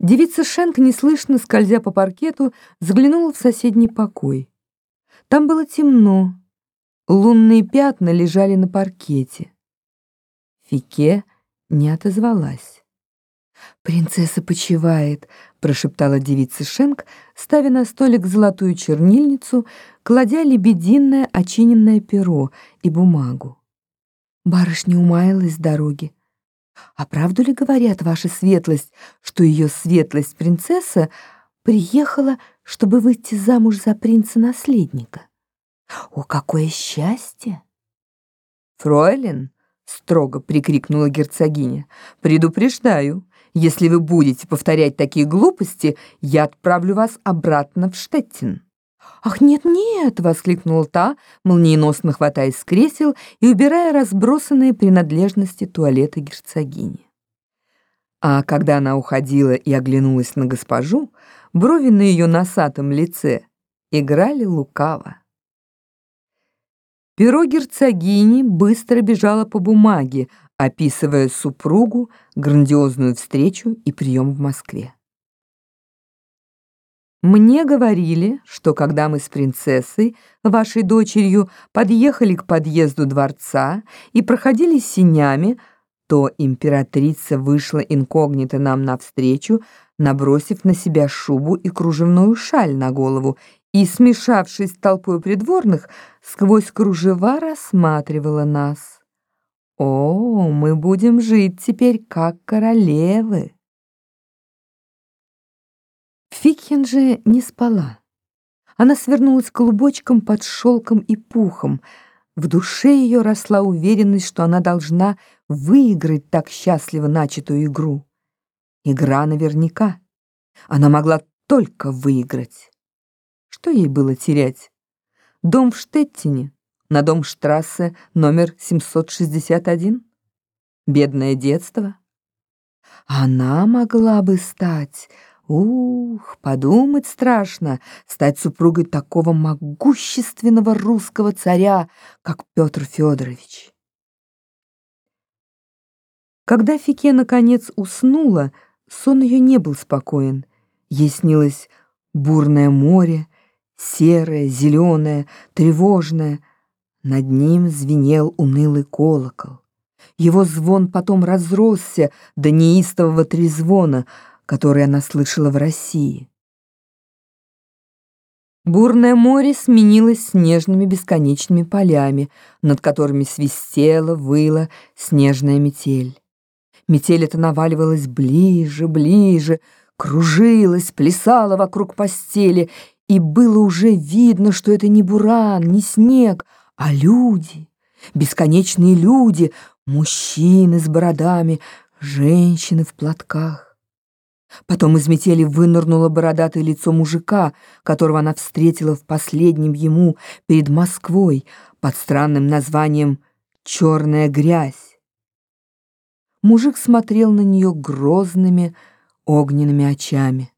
Девица Шенк, неслышно скользя по паркету, заглянула в соседний покой. Там было темно. Лунные пятна лежали на паркете. Фике не отозвалась. «Принцесса почивает», — прошептала девица Шенк, ставя на столик золотую чернильницу, кладя лебединое очиненное перо и бумагу. Барышня умаялась с дороги. А правду ли говорят, ваша светлость, что ее светлость принцесса приехала, чтобы выйти замуж за принца-наследника? О, какое счастье! Фройлен, строго прикрикнула герцогиня, предупреждаю, если вы будете повторять такие глупости, я отправлю вас обратно в Штеттин. «Ах, нет-нет!» — воскликнула та, молниеносно хватаясь с кресел и убирая разбросанные принадлежности туалета герцогини. А когда она уходила и оглянулась на госпожу, брови на ее носатом лице играли лукаво. Перо герцогини быстро бежало по бумаге, описывая супругу, грандиозную встречу и прием в Москве. Мне говорили, что когда мы с принцессой, вашей дочерью, подъехали к подъезду дворца и проходили синями, то императрица вышла инкогнито нам навстречу, набросив на себя шубу и кружевную шаль на голову, и, смешавшись с толпой придворных, сквозь кружева рассматривала нас. О, мы будем жить теперь как королевы. Фикхен же не спала. Она свернулась клубочком под шелком и пухом. В душе ее росла уверенность, что она должна выиграть так счастливо начатую игру. Игра наверняка. Она могла только выиграть. Что ей было терять? Дом в Штеттине, на дом Штрассе номер 761? Бедное детство? Она могла бы стать Ух, подумать страшно, стать супругой такого могущественного русского царя, как Петр Федорович. Когда Фике наконец уснула, сон ее не был спокоен. Ей снилось бурное море, серое, зеленое, тревожное. Над ним звенел унылый колокол. Его звон потом разросся до неистового трезвона — которые она слышала в России. Бурное море сменилось снежными бесконечными полями, над которыми свистела, выла снежная метель. Метель эта наваливалась ближе, ближе, кружилась, плясала вокруг постели, и было уже видно, что это не буран, не снег, а люди, бесконечные люди, мужчины с бородами, женщины в платках. Потом из метели вынырнуло бородатое лицо мужика, которого она встретила в последнем ему перед Москвой под странным названием «Черная грязь». Мужик смотрел на нее грозными огненными очами.